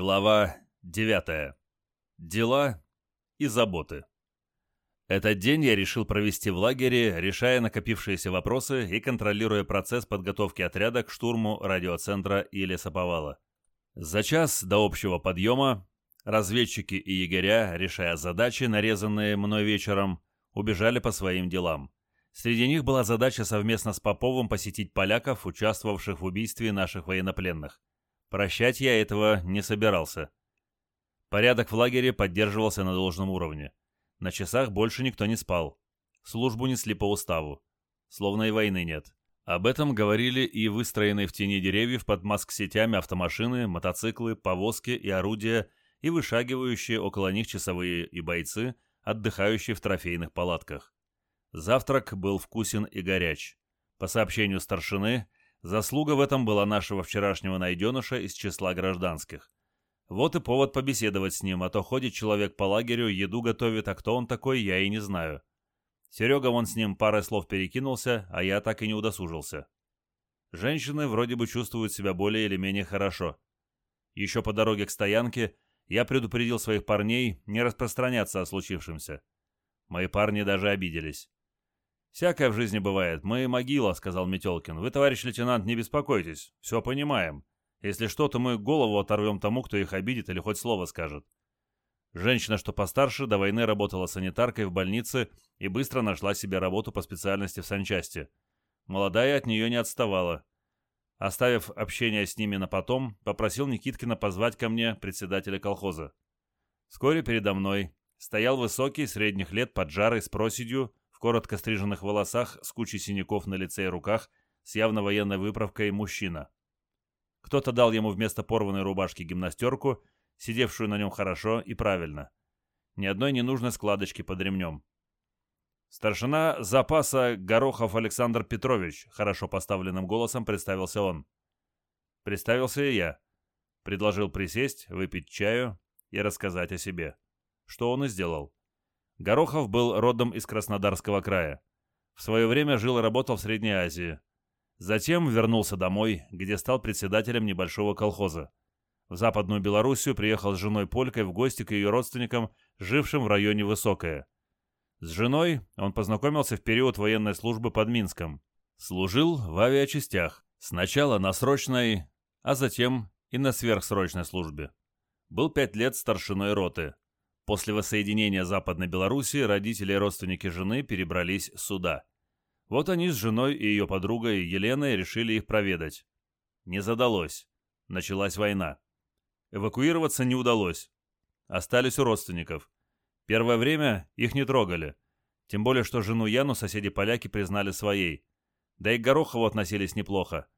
Глава 9. Дела и заботы. Этот день я решил провести в лагере, решая накопившиеся вопросы и контролируя процесс подготовки отряда к штурму радиоцентра и лесоповала. За час до общего подъема разведчики и егеря, решая задачи, нарезанные мной вечером, убежали по своим делам. Среди них была задача совместно с Поповым посетить поляков, участвовавших в убийстве наших военнопленных. Прощать я этого не собирался. Порядок в лагере поддерживался на должном уровне. На часах больше никто не спал. Службу несли по уставу. Словно и войны нет. Об этом говорили и выстроенные в тени деревьев под маск-сетями автомашины, мотоциклы, повозки и орудия, и вышагивающие около них часовые и бойцы, отдыхающие в трофейных палатках. Завтрак был вкусен и горяч. По сообщению старшины, Заслуга в этом была нашего вчерашнего найденыша из числа гражданских. Вот и повод побеседовать с ним, а то ходит человек по лагерю, еду готовит, а кто он такой, я и не знаю. Серега вон с ним парой слов перекинулся, а я так и не удосужился. Женщины вроде бы чувствуют себя более или менее хорошо. Еще по дороге к стоянке я предупредил своих парней не распространяться о случившемся. Мои парни даже обиделись. «Всякое в жизни бывает. Мы могила», — сказал Метелкин. «Вы, товарищ лейтенант, не беспокойтесь. Все понимаем. Если что, то мы голову оторвем тому, кто их обидит или хоть слово скажет». Женщина, что постарше, до войны работала санитаркой в больнице и быстро нашла себе работу по специальности в санчасти. Молодая от нее не отставала. Оставив общение с ними на потом, попросил Никиткина позвать ко мне председателя колхоза. Вскоре передо мной стоял высокий, средних лет, поджарый, с проседью, в коротко стриженных волосах, с кучей синяков на лице и руках, с явно военной выправкой мужчина. Кто-то дал ему вместо порванной рубашки гимнастерку, сидевшую на нем хорошо и правильно. Ни одной ненужной складочки под ремнем. Старшина запаса Горохов Александр Петрович, хорошо поставленным голосом представился он. Представился и я. Предложил присесть, выпить чаю и рассказать о себе. Что он и сделал. Горохов был родом из Краснодарского края. В свое время жил и работал в Средней Азии. Затем вернулся домой, где стал председателем небольшого колхоза. В Западную Белоруссию приехал с женой Полькой в гости к ее родственникам, жившим в районе Высокое. С женой он познакомился в период военной службы под Минском. Служил в авиачастях, сначала на срочной, а затем и на сверхсрочной службе. Был пять лет старшиной роты. После воссоединения Западной Белоруссии родители и родственники жены перебрались сюда. Вот они с женой и ее подругой Еленой решили их проведать. Не задалось. Началась война. Эвакуироваться не удалось. Остались у родственников. Первое время их не трогали. Тем более, что жену Яну соседи-поляки признали своей. Да и к Горохову относились неплохо.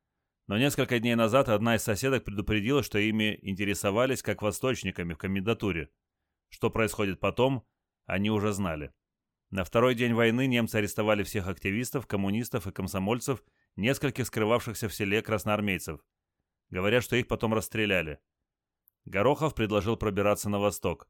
Но несколько дней назад одна из соседок предупредила, что ими интересовались как восточниками в комендатуре. Что происходит потом, они уже знали. На второй день войны немцы арестовали всех активистов, коммунистов и комсомольцев, нескольких скрывавшихся в селе красноармейцев. Говорят, что их потом расстреляли. Горохов предложил пробираться на восток.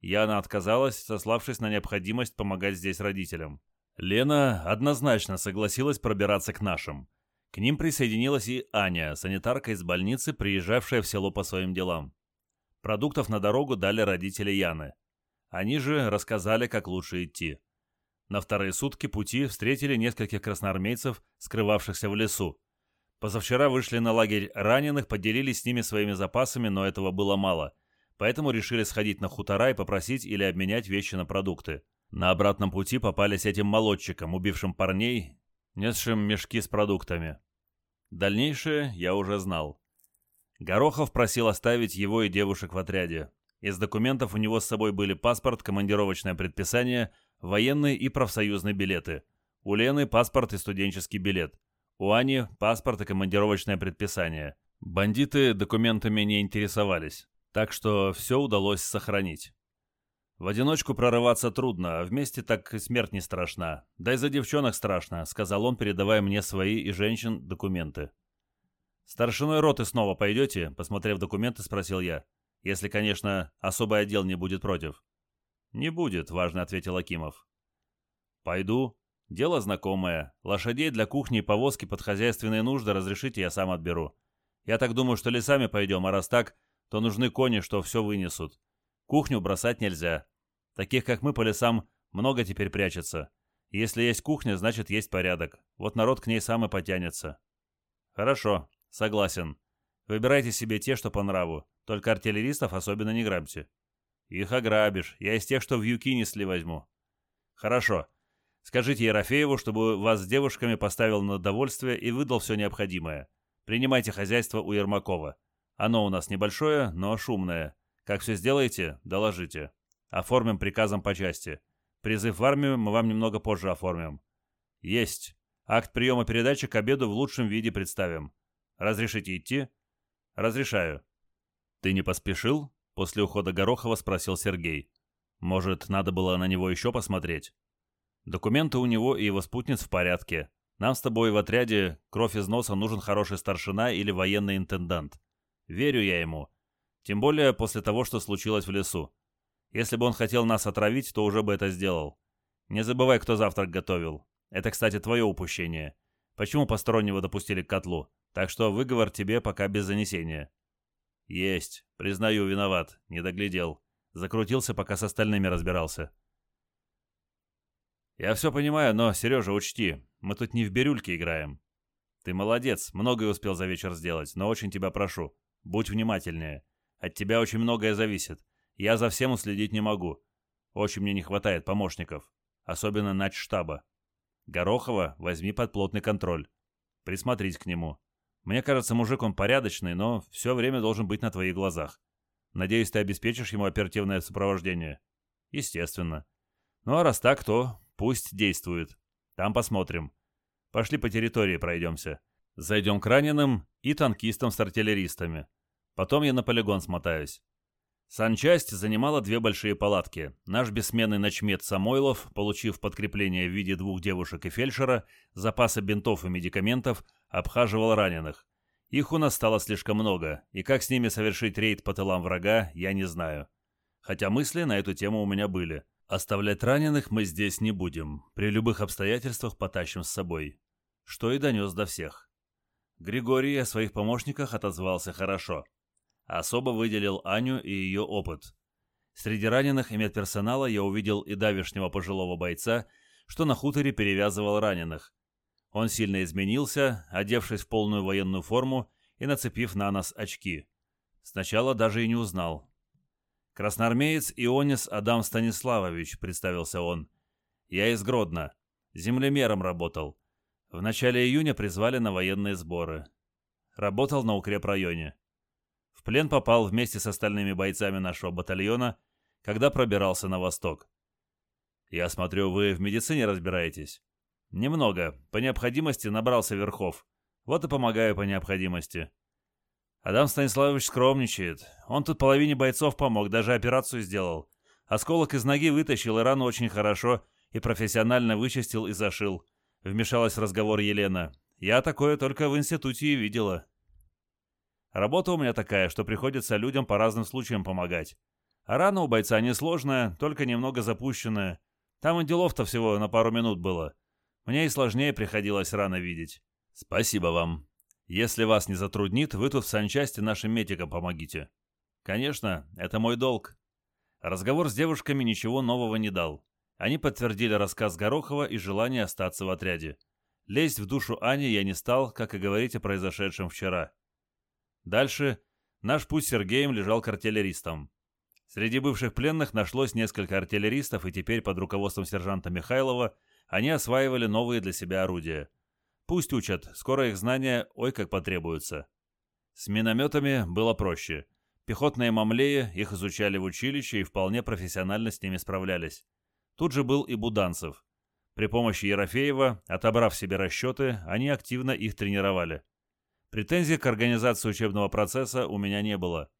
Яна отказалась, сославшись на необходимость помогать здесь родителям. Лена однозначно согласилась пробираться к нашим. К ним присоединилась и Аня, санитарка из больницы, приезжавшая в село по своим делам. Продуктов на дорогу дали родители Яны. Они же рассказали, как лучше идти. На вторые сутки пути встретили нескольких красноармейцев, скрывавшихся в лесу. Позавчера вышли на лагерь раненых, поделились с ними своими запасами, но этого было мало. Поэтому решили сходить на хутора и попросить или обменять вещи на продукты. На обратном пути попались этим молодчикам, убившим парней, несшим мешки с продуктами. Дальнейшее я уже знал. Горохов просил оставить его и девушек в отряде. Из документов у него с собой были паспорт, командировочное предписание, военные и профсоюзные билеты. У Лены паспорт и студенческий билет. У Ани паспорт и командировочное предписание. Бандиты документами не интересовались, так что все удалось сохранить. В одиночку прорываться трудно, а вместе так и смерть не страшна. Да и за девчонок страшно, сказал он, передавая мне свои и женщин документы. «Старшиной роты снова пойдете?» — посмотрев документы, спросил я. «Если, конечно, особый отдел не будет против». «Не будет», — важно ответил Акимов. «Пойду. Дело знакомое. Лошадей для кухни и повозки под хозяйственные нужды разрешите, я сам отберу. Я так думаю, что лесами пойдем, а раз так, то нужны кони, что все вынесут. Кухню бросать нельзя. Таких, как мы, по лесам много теперь прячется. Если есть кухня, значит есть порядок. Вот народ к ней сам и потянется. Хорошо, согласен. Выбирайте себе те, что по нраву. Только артиллеристов особенно не грабьте. Их ограбишь. Я из тех, что в юки несли возьму. Хорошо. Скажите Ерофееву, чтобы вас с девушками поставил на довольствие и выдал все необходимое. Принимайте хозяйство у Ермакова. Оно у нас небольшое, но шумное. Как все сделаете, доложите. Оформим приказом по части. Призыв в армию мы вам немного позже оформим. Есть. Акт приема передачи к обеду в лучшем виде представим. Разрешите идти? Разрешаю. Ты не поспешил? После ухода Горохова спросил Сергей. Может, надо было на него еще посмотреть? Документы у него и его спутниц в порядке. Нам с тобой в отряде кровь из носа нужен хороший старшина или военный интендант. Верю я ему. Тем более после того, что случилось в лесу. Если бы он хотел нас отравить, то уже бы это сделал. Не забывай, кто завтрак готовил. Это, кстати, твое упущение. Почему постороннего допустили к котлу? Так что выговор тебе пока без занесения. Есть. Признаю, виноват. Не доглядел. Закрутился, пока с остальными разбирался. Я все понимаю, но, Сережа, учти, мы тут не в бирюльке играем. Ты молодец, многое успел за вечер сделать, но очень тебя прошу, будь внимательнее. От тебя очень многое зависит. Я за всем уследить не могу. Очень мне не хватает помощников, особенно штаба. Горохова возьми под плотный контроль. Присмотрись к нему. Мне кажется, мужик он порядочный, но все время должен быть на твоих глазах. Надеюсь, ты обеспечишь ему оперативное сопровождение. Естественно. Ну а раз так, то пусть действует. Там посмотрим. Пошли по территории пройдемся. Зайдем к раненым и танкистам с артиллеристами. Потом я на полигон смотаюсь. Санчасть занимала две большие палатки. Наш бессменный начмет Самойлов, получив подкрепление в виде двух девушек и фельдшера, запасы бинтов и медикаментов, обхаживал раненых. Их у нас стало слишком много, и как с ними совершить рейд по тылам врага, я не знаю. Хотя мысли на эту тему у меня были. Оставлять раненых мы здесь не будем. При любых обстоятельствах потащим с собой. Что и донес до всех. Григорий о своих помощниках отозвался хорошо. Особо выделил Аню и ее опыт. Среди раненых и медперсонала я увидел и давешнего пожилого бойца, что на хуторе перевязывал раненых. Он сильно изменился, одевшись в полную военную форму и нацепив на нос очки. Сначала даже и не узнал. «Красноармеец Ионис Адам Станиславович», — представился он. «Я из Гродно. Землемером работал. В начале июня призвали на военные сборы. Работал на укрепрайоне. Плен попал вместе с остальными бойцами нашего батальона, когда пробирался на восток. Я смотрю, вы в медицине разбираетесь? Немного. По необходимости набрался верхов. Вот и помогаю по необходимости. Адам Станиславович скромничает. Он тут половине бойцов помог, даже операцию сделал. Осколок из ноги вытащил и рану очень хорошо и профессионально вычистил и зашил. Вмешалась в разговор Елена. Я такое только в институте и видела. Работа у меня такая, что приходится людям по разным случаям помогать. А рана у бойца несложная, только немного запущенная. Там и делов-то всего на пару минут было. Мне и сложнее приходилось рано видеть. Спасибо вам. Если вас не затруднит, вы тут в санчасти нашим медикам помогите. Конечно, это мой долг. Разговор с девушками ничего нового не дал. Они подтвердили рассказ Горохова и желание остаться в отряде. Лезть в душу Ани я не стал, как и говорить о произошедшем вчера. Дальше наш путь с Сергеем лежал к артиллеристам. Среди бывших пленных нашлось несколько артиллеристов, и теперь под руководством сержанта Михайлова они осваивали новые для себя орудия. Пусть учат, скоро их знания ой как потребуются. С минометами было проще. Пехотные мамлеи их изучали в училище и вполне профессионально с ними справлялись. Тут же был и Буданцев. При помощи Ерофеева, отобрав себе расчеты, они активно их тренировали. Претензий к организации учебного процесса у меня не было.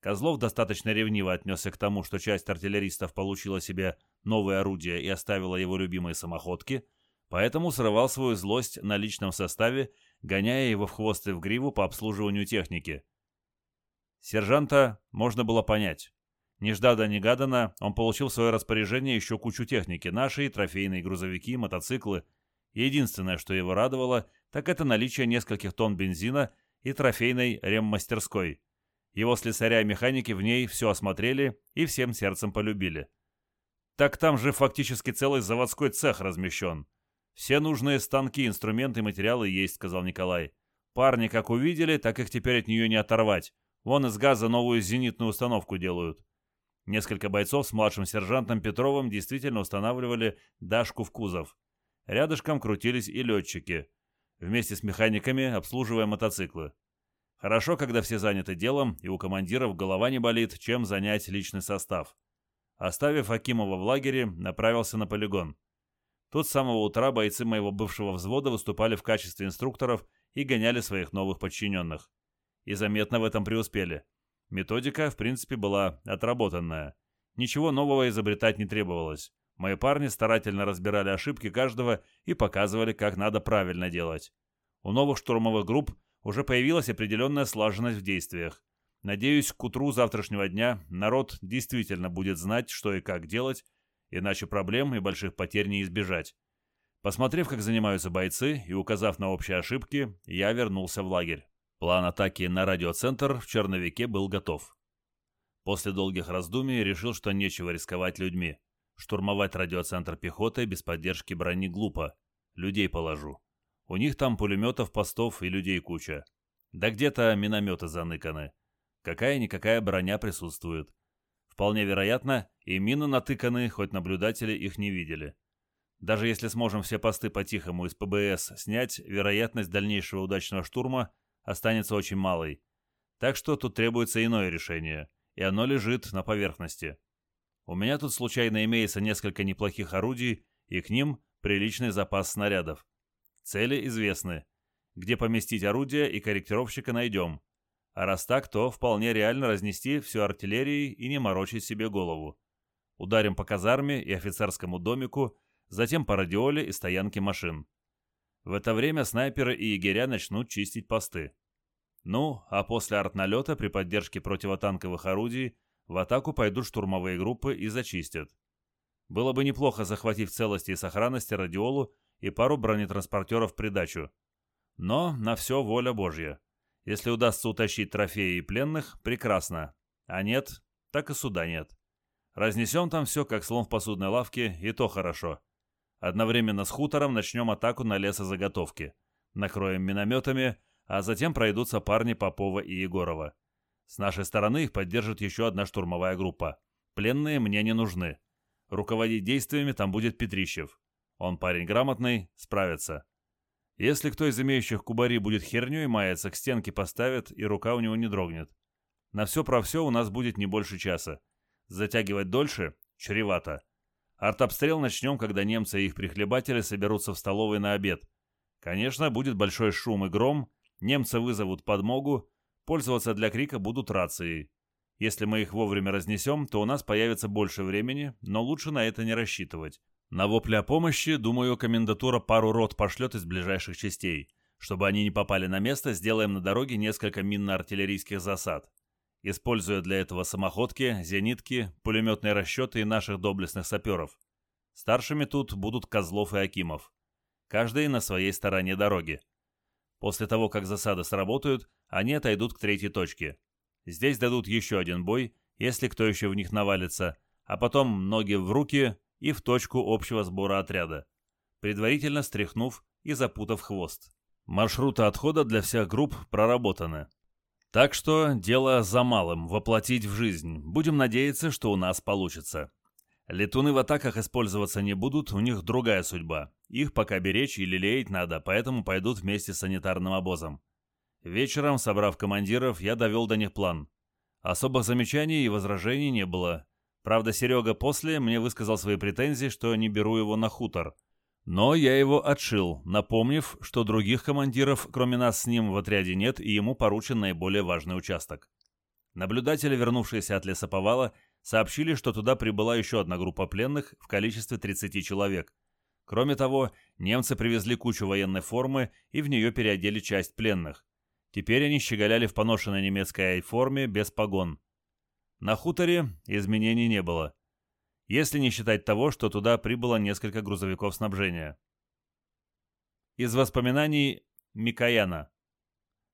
Козлов достаточно ревниво отнесся к тому, что часть артиллеристов получила себе новые орудия и оставила его любимые самоходки, поэтому срывал свою злость на личном составе, гоняя его в хвост и в гриву по обслуживанию техники. Сержанта можно было понять. Нежданно-негаданно он получил в свое распоряжение еще кучу техники, наши трофейные грузовики, мотоциклы. Единственное, что его радовало, так это наличие нескольких тонн бензина и трофейной реммастерской. Его слесаря и механики в ней все осмотрели и всем сердцем полюбили. Так там же фактически целый заводской цех размещен. Все нужные станки, инструменты, материалы есть, сказал Николай. Парни как увидели, так их теперь от нее не оторвать. Вон из газа новую зенитную установку делают. Несколько бойцов с младшим сержантом Петровым действительно устанавливали Дашку в кузов. Рядышком крутились и летчики. Вместе с механиками обслуживая мотоциклы. Хорошо, когда все заняты делом, и у командиров голова не болит, чем занять личный состав. Оставив Акимова в лагере, направился на полигон. Тут с самого утра бойцы моего бывшего взвода выступали в качестве инструкторов и гоняли своих новых подчиненных. И заметно в этом преуспели. Методика, в принципе, была отработанная. Ничего нового изобретать не требовалось. Мои парни старательно разбирали ошибки каждого и показывали, как надо правильно делать. У новых штурмовых групп уже появилась определенная слаженность в действиях. Надеюсь, к утру завтрашнего дня народ действительно будет знать, что и как делать, иначе проблем и больших потерь не избежать. Посмотрев, как занимаются бойцы и указав на общие ошибки, я вернулся в лагерь. План атаки на радиоцентр в черновике был готов. После долгих раздумий решил, что нечего рисковать людьми. Штурмовать радиоцентр пехоты без поддержки брони глупо. Людей положу. У них там пулеметов, постов и людей куча. Да где-то минометы заныканы. Какая-никакая броня присутствует. Вполне вероятно, и мины натыканы, хоть наблюдатели их не видели. Даже если сможем все посты по-тихому из ПБС снять, вероятность дальнейшего удачного штурма останется очень малой. Так что тут требуется иное решение, и оно лежит на поверхности. У меня тут случайно имеется несколько неплохих орудий, и к ним приличный запас снарядов. Цели известны. Где поместить орудие и корректировщика найдем. А раз так, то вполне реально разнести всю артиллерией и не морочить себе голову. Ударим по казарме и офицерскому домику, затем по радиоле и стоянке машин. В это время снайперы и егеря начнут чистить посты. Ну, а после артналета при поддержке противотанковых орудий в атаку пойдут штурмовые группы и зачистят. Было бы неплохо захватить в целости и сохранности радиолу и пару бронетранспортеров придачу. Но на все воля Божья. Если удастся утащить трофеи и пленных, прекрасно. А нет, так и суда нет. Разнесем там все, как слон в посудной лавке, и то хорошо. Одновременно с хутором начнем атаку на лесозаготовки. Накроем минометами, а затем пройдутся парни Попова и Егорова. С нашей стороны их поддержит еще одна штурмовая группа. Пленные мне не нужны. Руководить действиями там будет Петрищев. Он парень грамотный, справится. Если кто из имеющих кубари будет херней маяться, к стенке поставит, и рука у него не дрогнет. На все про все у нас будет не больше часа. Затягивать дольше – чревато. Артобстрел начнем, когда немцы и их прихлебатели соберутся в столовой на обед. Конечно, будет большой шум и гром, немцы вызовут подмогу, пользоваться для крика будут рации. Если мы их вовремя разнесем, то у нас появится больше времени, но лучше на это не рассчитывать. На вопли о помощи, думаю, комендатура пару рот пошлет из ближайших частей. Чтобы они не попали на место, сделаем на дороге несколько минно-артиллерийских засад используя для этого самоходки, зенитки, пулеметные расчеты и наших доблестных саперов. Старшими тут будут Козлов и Акимов. Каждый на своей стороне дороги. После того, как засады сработают, они отойдут к третьей точке. Здесь дадут еще один бой, если кто еще в них навалится, а потом ноги в руки и в точку общего сбора отряда, предварительно стряхнув и запутав хвост. Маршруты отхода для всех групп проработаны. Так что дело за малым — воплотить в жизнь. Будем надеяться, что у нас получится. Летуны в атаках использоваться не будут, у них другая судьба. Их пока беречь и лелеять надо, поэтому пойдут вместе с санитарным обозом. Вечером, собрав командиров, я довел до них план. Особых замечаний и возражений не было. Правда, Серега после мне высказал свои претензии, что не беру его на хутор — но я его отшил, напомнив, что других командиров, кроме нас с ним, в отряде нет, и ему поручен наиболее важный участок. Наблюдатели, вернувшиеся от лесоповала, сообщили, что туда прибыла еще одна группа пленных в количестве 30 человек. Кроме того, немцы привезли кучу военной формы и в нее переодели часть пленных. Теперь они щеголяли в поношенной немецкой форме без погон. На хуторе изменений не было если не считать того, что туда прибыло несколько грузовиков снабжения. Из воспоминаний Микояна.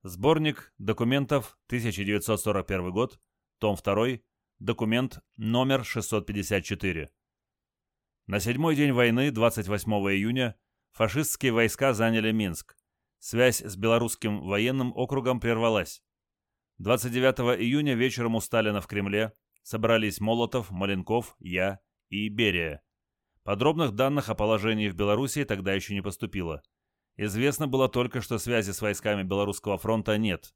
Сборник документов 1941 год, том 2, документ номер 654. На седьмой день войны, 28 июня, фашистские войска заняли Минск. Связь с белорусским военным округом прервалась. 29 июня вечером у Сталина в Кремле собрались Молотов, Маленков, я и Берия. Подробных данных о положении в Белоруссии тогда еще не поступило. Известно было только, что связи с войсками Белорусского фронта нет.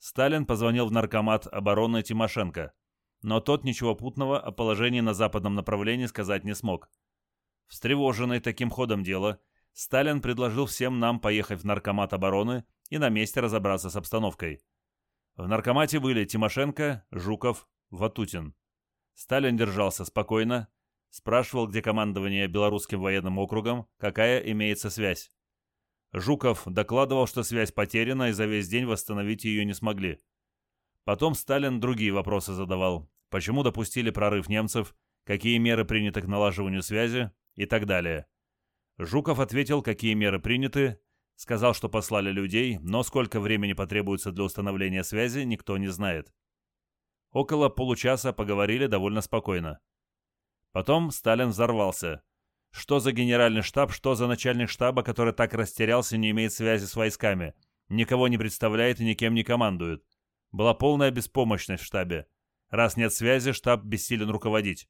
Сталин позвонил в наркомат обороны Тимошенко, но тот ничего путного о положении на западном направлении сказать не смог. Встревоженный таким ходом дела, Сталин предложил всем нам поехать в наркомат обороны и на месте разобраться с обстановкой. В наркомате были Тимошенко, Жуков, Ватутин. Сталин держался спокойно, спрашивал, где командование Белорусским военным округом, какая имеется связь. Жуков докладывал, что связь потеряна и за весь день восстановить ее не смогли. Потом Сталин другие вопросы задавал. Почему допустили прорыв немцев, какие меры приняты к налаживанию связи и так далее. Жуков ответил, какие меры приняты, сказал, что послали людей, но сколько времени потребуется для установления связи, никто не знает. Около получаса поговорили довольно спокойно. Потом Сталин взорвался – что за генеральный штаб, что за начальник штаба, который так растерялся не имеет связи с войсками, никого не представляет и никем не командует. Была полная беспомощность в штабе. Раз нет связи, штаб бессилен руководить.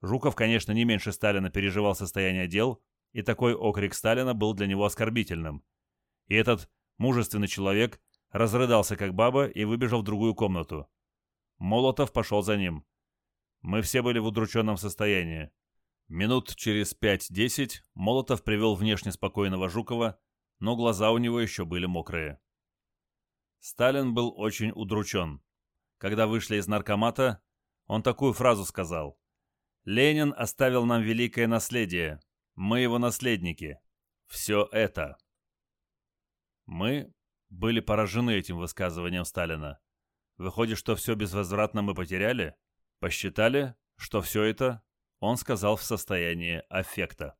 Жуков, конечно, не меньше Сталина переживал состояние дел, и такой окрик Сталина был для него оскорбительным. И этот мужественный человек разрыдался как баба и выбежал в другую комнату. Молотов пошел за ним. Мы все были в удрученном состоянии. Минут через пять-десять Молотов привел внешне спокойного Жукова, но глаза у него еще были мокрые. Сталин был очень удручен. Когда вышли из наркомата, он такую фразу сказал. «Ленин оставил нам великое наследие. Мы его наследники. Все это». Мы были поражены этим высказыванием Сталина. Выходит, что все безвозвратно мы потеряли? Посчитали, что все это он сказал в состоянии аффекта.